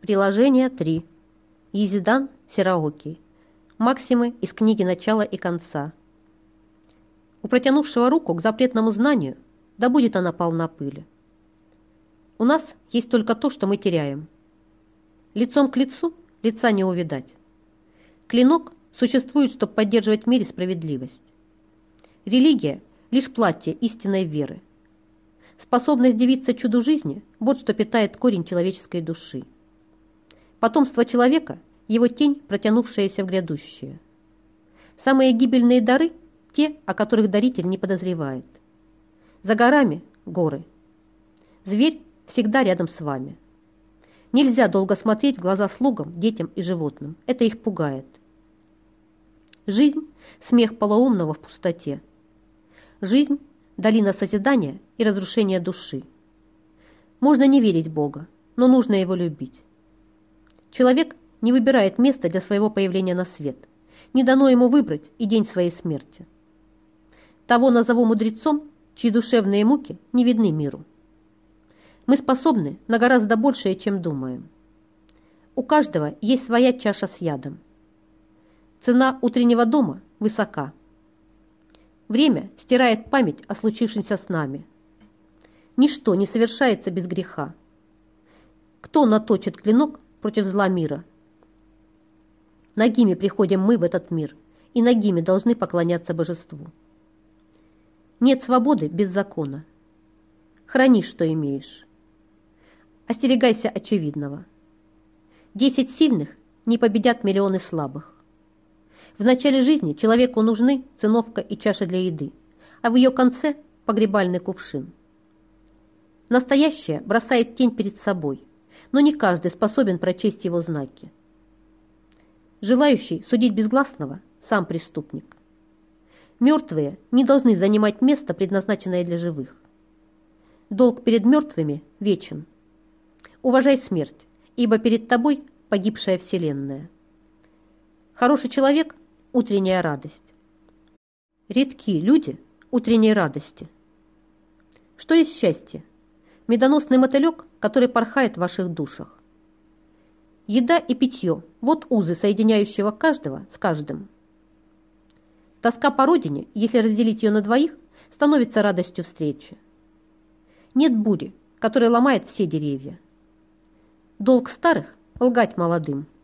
Приложение 3. Езидан Сераоки. Максимы из книги «Начало и конца». У протянувшего руку к запретному знанию, да будет она полна пыли. У нас есть только то, что мы теряем. Лицом к лицу лица не увидать. Клинок существует, чтобы поддерживать в мире справедливость. Религия – лишь платье истинной веры. Способность дивиться чуду жизни – вот что питает корень человеческой души. Потомство человека – его тень, протянувшаяся в грядущее. Самые гибельные дары – те, о которых даритель не подозревает. За горами – горы. Зверь всегда рядом с вами. Нельзя долго смотреть в глаза слугам, детям и животным. Это их пугает. Жизнь – смех полоумного в пустоте. Жизнь – долина созидания и разрушения души. Можно не верить Бога, но нужно его любить. Человек не выбирает место для своего появления на свет. Не дано ему выбрать и день своей смерти. Того назову мудрецом, чьи душевные муки не видны миру. Мы способны на гораздо большее, чем думаем. У каждого есть своя чаша с ядом. Цена утреннего дома высока. Время стирает память о случившемся с нами. Ничто не совершается без греха. Кто наточит клинок против зла мира. Ногими приходим мы в этот мир, и ногими должны поклоняться божеству. Нет свободы без закона. Храни, что имеешь. Остерегайся очевидного. Десять сильных не победят миллионы слабых. В начале жизни человеку нужны циновка и чаша для еды, а в ее конце – погребальный кувшин. Настоящее бросает тень перед собой – но не каждый способен прочесть его знаки. Желающий судить безгласного – сам преступник. Мертвые не должны занимать место, предназначенное для живых. Долг перед мертвыми вечен. Уважай смерть, ибо перед тобой погибшая вселенная. Хороший человек – утренняя радость. Редки люди утренней радости. Что есть счастье? Медоносный мотылек, который порхает в ваших душах. Еда и питье – вот узы, соединяющего каждого с каждым. Тоска по родине, если разделить ее на двоих, становится радостью встречи. Нет бури, которая ломает все деревья. Долг старых – лгать молодым –